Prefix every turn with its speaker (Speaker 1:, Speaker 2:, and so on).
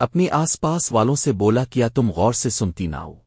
Speaker 1: اپنی آس پاس والوں سے بولا کیا تم غور سے سنتی نہ ہو؟